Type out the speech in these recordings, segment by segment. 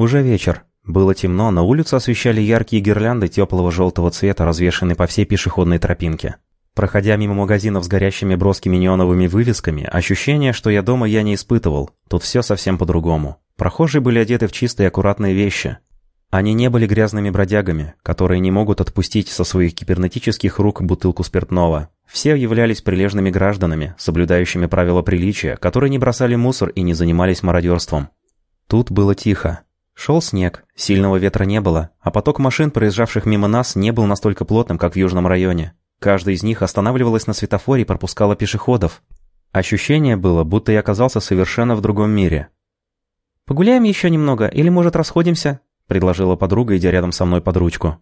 Уже вечер. Было темно, но улицу освещали яркие гирлянды теплого желтого цвета, развешанные по всей пешеходной тропинке. Проходя мимо магазинов с горящими броскими неоновыми вывесками, ощущение, что я дома, я не испытывал. Тут все совсем по-другому. Прохожие были одеты в чистые аккуратные вещи. Они не были грязными бродягами, которые не могут отпустить со своих кибернетических рук бутылку спиртного. Все являлись прилежными гражданами, соблюдающими правила приличия, которые не бросали мусор и не занимались мародерством. Тут было тихо. Шел снег, сильного ветра не было, а поток машин, проезжавших мимо нас, не был настолько плотным, как в южном районе. Каждая из них останавливалась на светофоре и пропускала пешеходов. Ощущение было, будто я оказался совершенно в другом мире. «Погуляем еще немного, или, может, расходимся?» – предложила подруга, идя рядом со мной под ручку.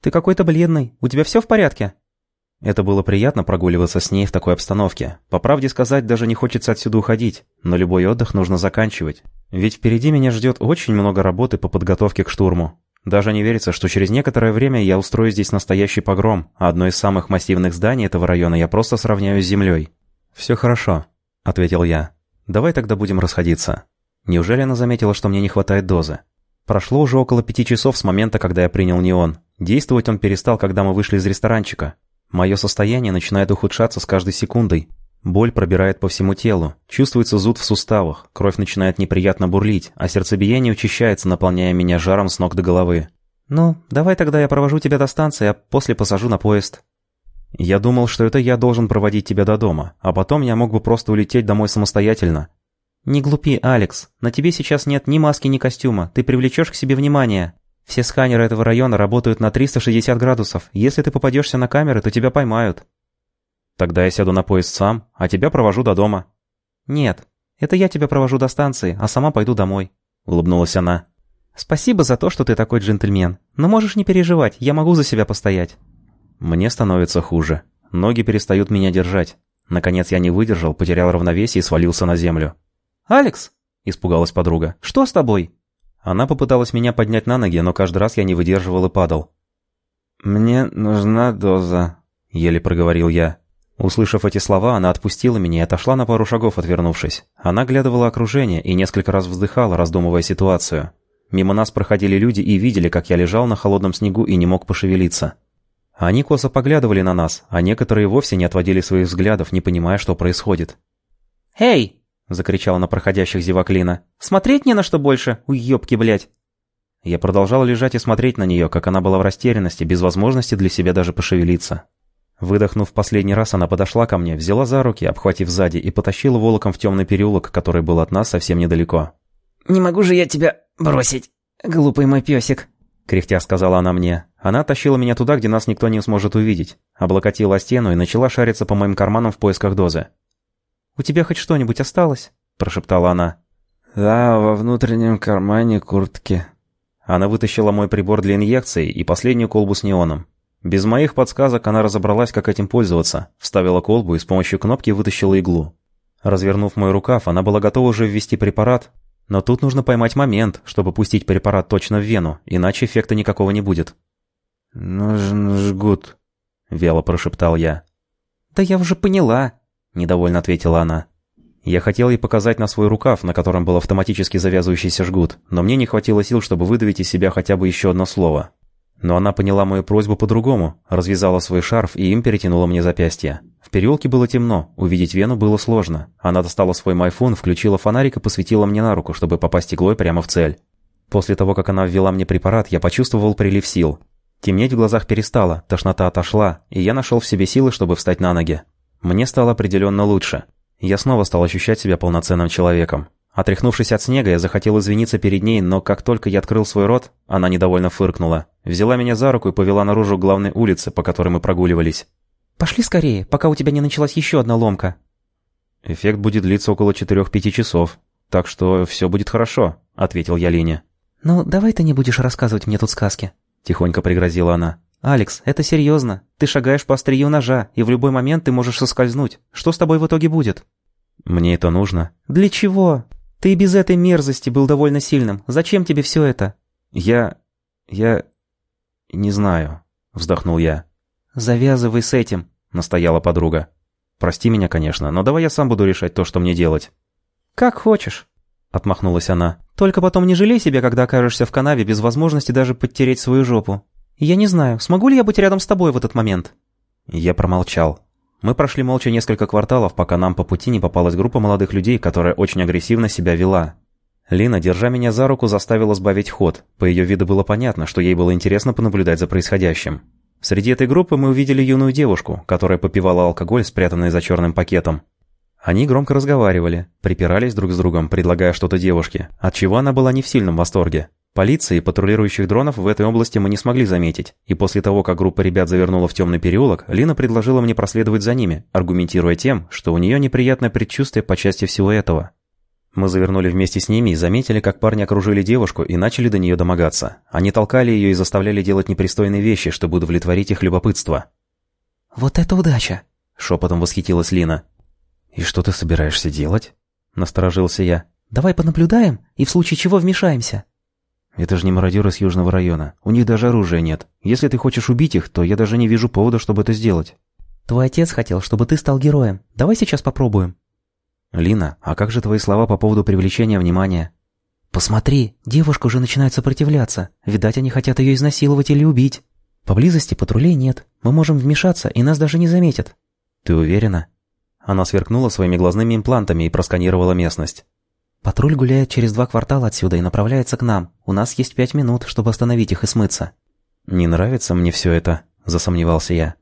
«Ты какой-то бледный. У тебя все в порядке?» Это было приятно прогуливаться с ней в такой обстановке. По правде сказать, даже не хочется отсюда уходить, но любой отдых нужно заканчивать. Ведь впереди меня ждет очень много работы по подготовке к штурму. Даже не верится, что через некоторое время я устрою здесь настоящий погром, а одно из самых массивных зданий этого района я просто сравняю с землей. «Все хорошо», — ответил я. «Давай тогда будем расходиться». Неужели она заметила, что мне не хватает дозы? Прошло уже около пяти часов с момента, когда я принял неон. Действовать он перестал, когда мы вышли из ресторанчика. Мое состояние начинает ухудшаться с каждой секундой. Боль пробирает по всему телу, чувствуется зуд в суставах, кровь начинает неприятно бурлить, а сердцебиение учащается, наполняя меня жаром с ног до головы. «Ну, давай тогда я провожу тебя до станции, а после посажу на поезд». «Я думал, что это я должен проводить тебя до дома, а потом я мог бы просто улететь домой самостоятельно». «Не глупи, Алекс. На тебе сейчас нет ни маски, ни костюма. Ты привлечешь к себе внимание. Все сканеры этого района работают на 360 градусов. Если ты попадешься на камеры, то тебя поймают». Тогда я сяду на поезд сам, а тебя провожу до дома». «Нет, это я тебя провожу до станции, а сама пойду домой», — улыбнулась она. «Спасибо за то, что ты такой джентльмен. Но можешь не переживать, я могу за себя постоять». Мне становится хуже. Ноги перестают меня держать. Наконец я не выдержал, потерял равновесие и свалился на землю. «Алекс!» — испугалась подруга. «Что с тобой?» Она попыталась меня поднять на ноги, но каждый раз я не выдерживал и падал. «Мне нужна доза», — еле проговорил я. Услышав эти слова, она отпустила меня и отошла на пару шагов, отвернувшись. Она глядывала окружение и несколько раз вздыхала, раздумывая ситуацию. Мимо нас проходили люди и видели, как я лежал на холодном снегу и не мог пошевелиться. Они косо поглядывали на нас, а некоторые вовсе не отводили своих взглядов, не понимая, что происходит. «Эй!» — закричала на проходящих зевак Лина. «Смотреть не на что больше, уёбки, блядь!» Я продолжал лежать и смотреть на нее, как она была в растерянности, без возможности для себя даже пошевелиться. Выдохнув последний раз, она подошла ко мне, взяла за руки, обхватив сзади, и потащила волоком в темный переулок, который был от нас совсем недалеко. «Не могу же я тебя бросить, глупый мой песик», — кряхтя сказала она мне. Она тащила меня туда, где нас никто не сможет увидеть, облокотила стену и начала шариться по моим карманам в поисках дозы. «У тебя хоть что-нибудь осталось?» – прошептала она. «Да, во внутреннем кармане куртки». Она вытащила мой прибор для инъекции и последнюю колбу с неоном. Без моих подсказок она разобралась, как этим пользоваться, вставила колбу и с помощью кнопки вытащила иглу. Развернув мой рукав, она была готова уже ввести препарат, но тут нужно поймать момент, чтобы пустить препарат точно в вену, иначе эффекта никакого не будет. «Нужен жгут», — вяло прошептал я. «Да я уже поняла», — недовольно ответила она. Я хотел ей показать на свой рукав, на котором был автоматически завязывающийся жгут, но мне не хватило сил, чтобы выдавить из себя хотя бы еще одно слово. Но она поняла мою просьбу по-другому, развязала свой шарф и им перетянула мне запястье. В переулке было темно, увидеть вену было сложно. Она достала свой майфон, включила фонарик и посветила мне на руку, чтобы попасть иглой прямо в цель. После того, как она ввела мне препарат, я почувствовал прилив сил. Темнеть в глазах перестало, тошнота отошла, и я нашел в себе силы, чтобы встать на ноги. Мне стало определенно лучше. Я снова стал ощущать себя полноценным человеком. Отряхнувшись от снега, я захотел извиниться перед ней, но как только я открыл свой рот, она недовольно фыркнула. Взяла меня за руку и повела наружу главной улице, по которой мы прогуливались. «Пошли скорее, пока у тебя не началась еще одна ломка». «Эффект будет длиться около четырех-пяти часов, так что все будет хорошо», — ответил я Лине. «Ну, давай ты не будешь рассказывать мне тут сказки», — тихонько пригрозила она. «Алекс, это серьезно. Ты шагаешь по острию ножа, и в любой момент ты можешь соскользнуть. Что с тобой в итоге будет?» «Мне это нужно». «Для чего? Ты и без этой мерзости был довольно сильным. Зачем тебе все это?» «Я... я... не знаю», — вздохнул я. «Завязывай с этим», — настояла подруга. «Прости меня, конечно, но давай я сам буду решать то, что мне делать». «Как хочешь». отмахнулась она. «Только потом не жалей себя, когда окажешься в канаве без возможности даже подтереть свою жопу. Я не знаю, смогу ли я быть рядом с тобой в этот момент?» Я промолчал. Мы прошли молча несколько кварталов, пока нам по пути не попалась группа молодых людей, которая очень агрессивно себя вела. Лина, держа меня за руку, заставила сбавить ход. По ее виду было понятно, что ей было интересно понаблюдать за происходящим. Среди этой группы мы увидели юную девушку, которая попивала алкоголь, спрятанный за черным пакетом. Они громко разговаривали, припирались друг с другом, предлагая что-то девушке, от чего она была не в сильном восторге. Полиции и патрулирующих дронов в этой области мы не смогли заметить, и после того, как группа ребят завернула в темный переулок, Лина предложила мне проследовать за ними, аргументируя тем, что у нее неприятное предчувствие по части всего этого. Мы завернули вместе с ними и заметили, как парни окружили девушку и начали до нее домогаться. Они толкали ее и заставляли делать непристойные вещи, чтобы удовлетворить их любопытство. «Вот это удача!» — шепотом восхитилась Лина. «И что ты собираешься делать?» — насторожился я. «Давай понаблюдаем и в случае чего вмешаемся». «Это же не мародеры с Южного района. У них даже оружия нет. Если ты хочешь убить их, то я даже не вижу повода, чтобы это сделать». «Твой отец хотел, чтобы ты стал героем. Давай сейчас попробуем». «Лина, а как же твои слова по поводу привлечения внимания?» «Посмотри, девушка уже начинает сопротивляться. Видать, они хотят ее изнасиловать или убить. Поблизости патрулей нет. Мы можем вмешаться, и нас даже не заметят». «Ты уверена?» Она сверкнула своими глазными имплантами и просканировала местность. «Патруль гуляет через два квартала отсюда и направляется к нам. У нас есть пять минут, чтобы остановить их и смыться». «Не нравится мне все это», — засомневался я.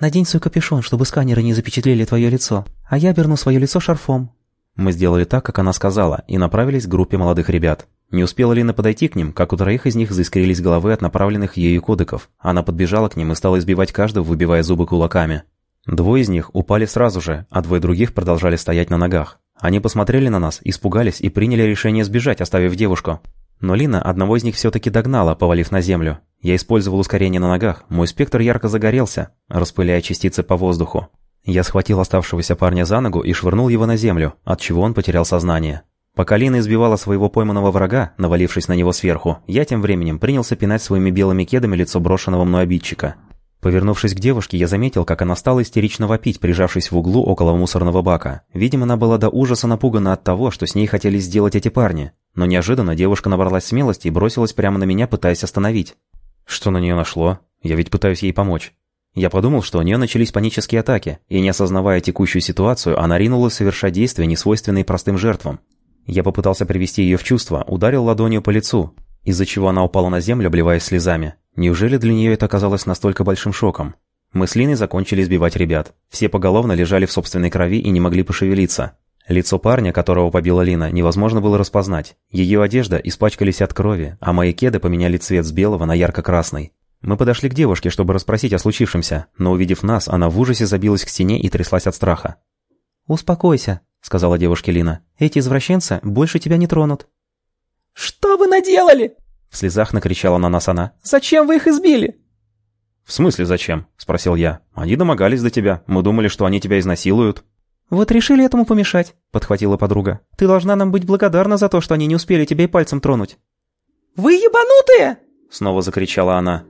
«Надень свой капюшон, чтобы сканеры не запечатлели твое лицо, а я оберну свое лицо шарфом». Мы сделали так, как она сказала, и направились к группе молодых ребят. Не успела Лина подойти к ним, как у троих из них заискрились головы от направленных ею кодеков. Она подбежала к ним и стала избивать каждого, выбивая зубы кулаками. Двое из них упали сразу же, а двое других продолжали стоять на ногах. Они посмотрели на нас, испугались и приняли решение сбежать, оставив девушку. Но Лина одного из них все-таки догнала, повалив на землю. Я использовал ускорение на ногах, мой спектр ярко загорелся, распыляя частицы по воздуху. Я схватил оставшегося парня за ногу и швырнул его на землю, от чего он потерял сознание. Пока Лина избивала своего пойманного врага, навалившись на него сверху, я тем временем принялся пинать своими белыми кедами лицо брошенного мной обидчика. Повернувшись к девушке, я заметил, как она стала истерично вопить, прижавшись в углу около мусорного бака. Видимо, она была до ужаса напугана от того, что с ней хотели сделать эти парни. Но неожиданно девушка набралась смелости и бросилась прямо на меня, пытаясь остановить. Что на нее нашло? Я ведь пытаюсь ей помочь. Я подумал, что у нее начались панические атаки, и не осознавая текущую ситуацию, она ринулась совершать действия, несвойственные простым жертвам. Я попытался привести ее в чувство, ударил ладонью по лицу, из-за чего она упала на землю, обливаясь слезами. Неужели для нее это оказалось настолько большим шоком? Мы с Линой закончили сбивать ребят. Все поголовно лежали в собственной крови и не могли пошевелиться. Лицо парня, которого побила Лина, невозможно было распознать. Ее одежда испачкались от крови, а мои кеды поменяли цвет с белого на ярко-красный. Мы подошли к девушке, чтобы расспросить о случившемся, но увидев нас, она в ужасе забилась к стене и тряслась от страха. «Успокойся», — сказала девушке Лина. «Эти извращенцы больше тебя не тронут». «Что вы наделали?» В слезах накричала на нас она. «Зачем вы их избили?» «В смысле зачем?» – спросил я. «Они домогались до тебя. Мы думали, что они тебя изнасилуют». «Вот решили этому помешать», – подхватила подруга. «Ты должна нам быть благодарна за то, что они не успели тебя и пальцем тронуть». «Вы ебанутые!» – снова закричала она.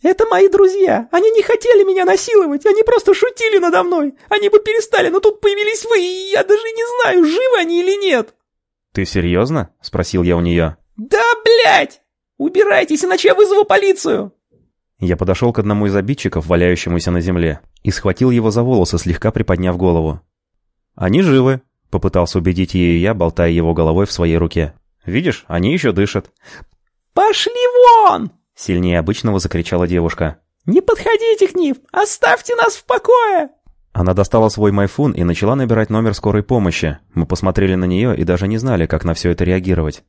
«Это мои друзья. Они не хотели меня насиловать. Они просто шутили надо мной. Они бы перестали, но тут появились вы, и я даже не знаю, живы они или нет». «Ты серьезно?» – спросил я у нее. «Да, блядь!» «Убирайтесь, иначе я вызову полицию!» Я подошел к одному из обидчиков, валяющемуся на земле, и схватил его за волосы, слегка приподняв голову. «Они живы», — попытался убедить ее я, болтая его головой в своей руке. «Видишь, они еще дышат». «Пошли вон!» — сильнее обычного закричала девушка. «Не подходите к ним! Оставьте нас в покое!» Она достала свой майфун и начала набирать номер скорой помощи. Мы посмотрели на нее и даже не знали, как на все это реагировать.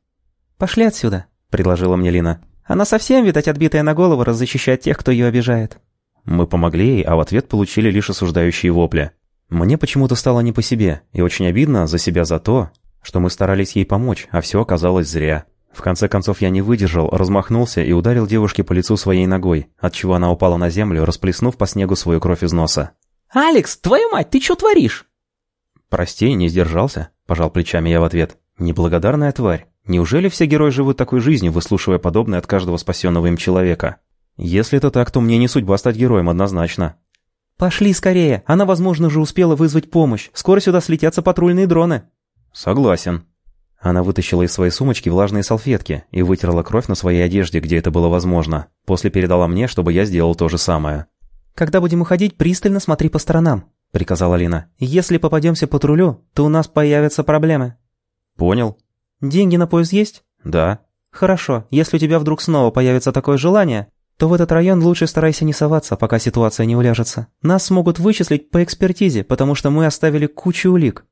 «Пошли отсюда», предложила мне Лина. «Она совсем, видать, отбитая на голову, раз защищает тех, кто ее обижает». Мы помогли ей, а в ответ получили лишь осуждающие вопли. Мне почему-то стало не по себе, и очень обидно за себя за то, что мы старались ей помочь, а все оказалось зря. В конце концов я не выдержал, размахнулся и ударил девушке по лицу своей ногой, отчего она упала на землю, расплеснув по снегу свою кровь из носа. «Алекс, твою мать, ты что творишь?» «Прости, не сдержался», – пожал плечами я в ответ. «Неблагодарная тварь». Неужели все герои живут такой жизнью, выслушивая подобное от каждого спасенного им человека? Если это так, то мне не судьба стать героем однозначно. «Пошли скорее! Она, возможно, уже успела вызвать помощь. Скоро сюда слетятся патрульные дроны». «Согласен». Она вытащила из своей сумочки влажные салфетки и вытерла кровь на своей одежде, где это было возможно. После передала мне, чтобы я сделал то же самое. «Когда будем уходить, пристально смотри по сторонам», — приказала Лина. «Если попадемся по патрулю, то у нас появятся проблемы». «Понял». «Деньги на поезд есть?» «Да». «Хорошо. Если у тебя вдруг снова появится такое желание, то в этот район лучше старайся не соваться, пока ситуация не уляжется. Нас смогут вычислить по экспертизе, потому что мы оставили кучу улик».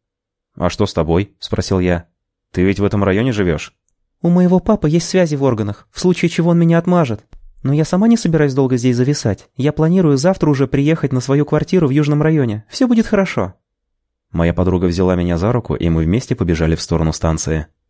«А что с тобой?» – спросил я. «Ты ведь в этом районе живешь?» «У моего папы есть связи в органах, в случае чего он меня отмажет. Но я сама не собираюсь долго здесь зависать. Я планирую завтра уже приехать на свою квартиру в Южном районе. Все будет хорошо». Моя подруга взяла меня за руку, и мы вместе побежали в сторону станции.